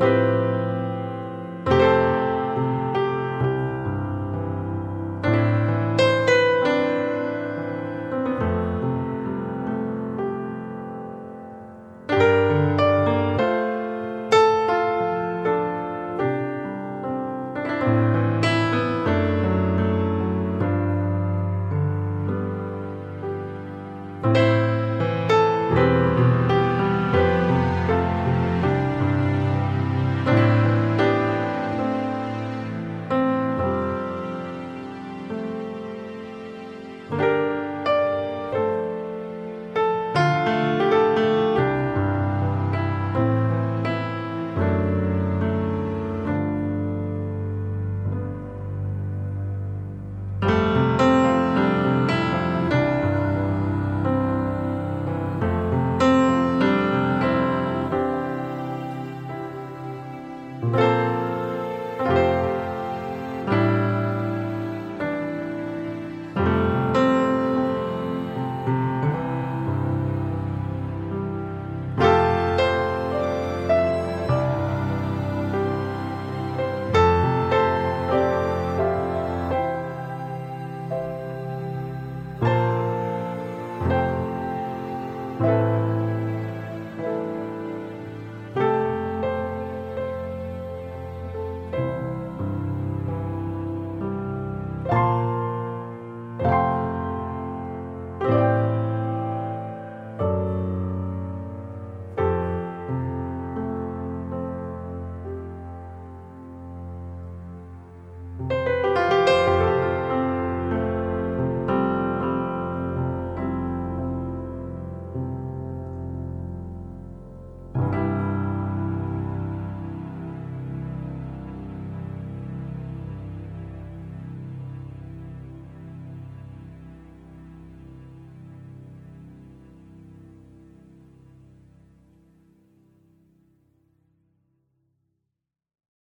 you